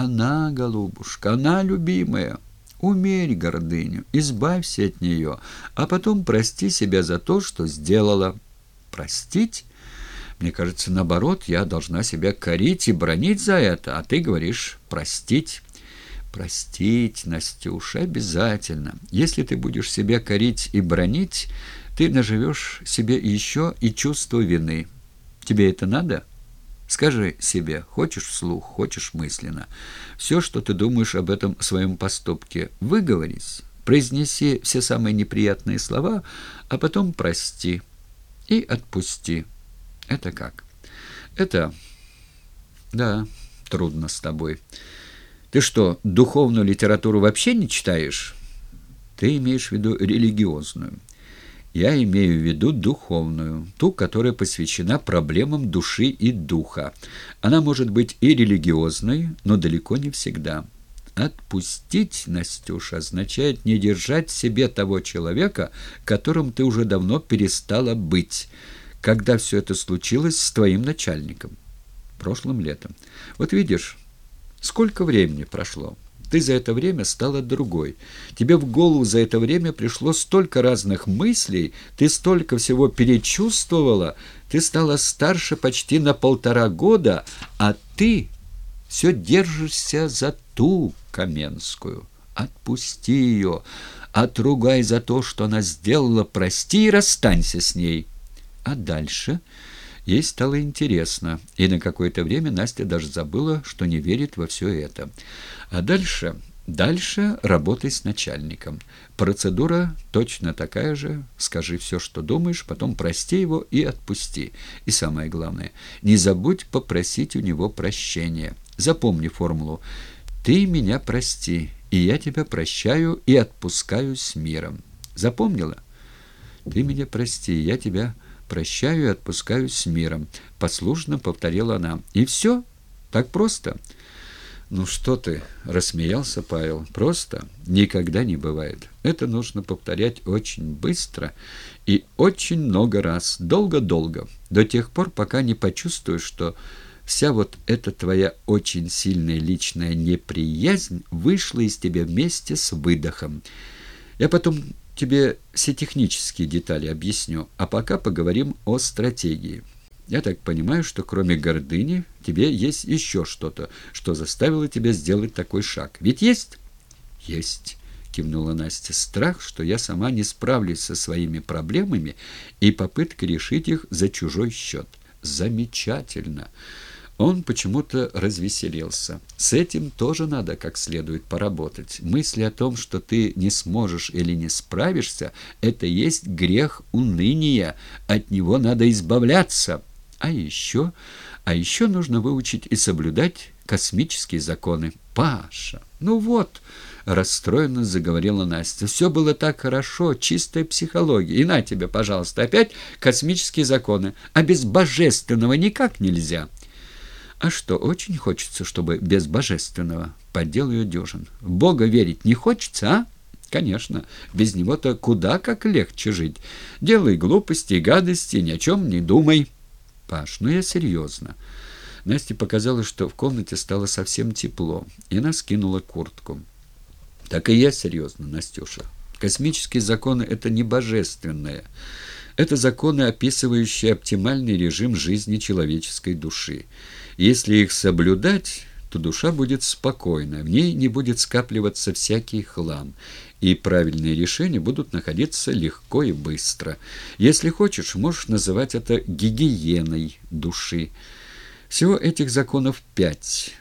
Она, голубушка, она любимая. Умерь гордыню, избавься от нее, а потом прости себя за то, что сделала. Простить? Мне кажется, наоборот, я должна себя корить и бронить за это, а ты говоришь «простить». Простить, Настюша, обязательно. Если ты будешь себя корить и бронить, ты наживешь себе еще и чувство вины. Тебе это надо?» Скажи себе, хочешь вслух, хочешь мысленно, все, что ты думаешь об этом своем поступке, выговорись, произнеси все самые неприятные слова, а потом прости и отпусти. Это как? Это... Да, трудно с тобой. Ты что, духовную литературу вообще не читаешь? Ты имеешь в виду религиозную. Я имею в виду духовную, ту, которая посвящена проблемам души и духа. Она может быть и религиозной, но далеко не всегда. Отпустить, Настюша, означает не держать в себе того человека, которым ты уже давно перестала быть, когда все это случилось с твоим начальником. Прошлым летом. Вот видишь, сколько времени прошло. Ты за это время стала другой. Тебе в голову за это время пришло столько разных мыслей, ты столько всего перечувствовала, ты стала старше почти на полтора года, а ты все держишься за ту Каменскую. Отпусти ее, отругай за то, что она сделала, прости и расстанься с ней. А дальше... Ей стало интересно, и на какое-то время Настя даже забыла, что не верит во все это. А дальше... Дальше работай с начальником. Процедура точно такая же. Скажи все, что думаешь, потом прости его и отпусти. И самое главное, не забудь попросить у него прощения. Запомни формулу. «Ты меня прости, и я тебя прощаю и отпускаю с миром». Запомнила? «Ты меня прости, я тебя прощаю и отпускаю с миром», — послушно повторила она. «И все? Так просто?» «Ну что ты?» — рассмеялся Павел. «Просто никогда не бывает. Это нужно повторять очень быстро и очень много раз, долго-долго, до тех пор, пока не почувствуешь, что вся вот эта твоя очень сильная личная неприязнь вышла из тебя вместе с выдохом. Я потом тебе все технические детали объясню, а пока поговорим о стратегии». Я так понимаю, что кроме гордыни тебе есть еще что-то, что заставило тебя сделать такой шаг. Ведь есть? Есть, кивнула Настя. Страх, что я сама не справлюсь со своими проблемами и попытка решить их за чужой счет. Замечательно. Он почему-то развеселился. С этим тоже надо как следует поработать. Мысли о том, что ты не сможешь или не справишься, это есть грех уныния. От него надо избавляться. А еще, а еще нужно выучить и соблюдать космические законы. Паша, ну вот, расстроенно заговорила Настя. Все было так хорошо, чистая психология. И на тебе, пожалуйста, опять космические законы. А без божественного никак нельзя. А что, очень хочется, чтобы без божественного? Поддел ее дюжин. Бога верить не хочется, а? Конечно, без него-то куда как легче жить. Делай глупости и гадости, ни о чем не думай. Паш, ну я серьезно. Насте показалось, что в комнате стало совсем тепло, и она скинула куртку. Так и я серьезно, Настюша. Космические законы — это не божественное. Это законы, описывающие оптимальный режим жизни человеческой души. Если их соблюдать, то душа будет спокойна, в ней не будет скапливаться всякий хлам, и правильные решения будут находиться легко и быстро. Если хочешь, можешь называть это гигиеной души. Всего этих законов пять.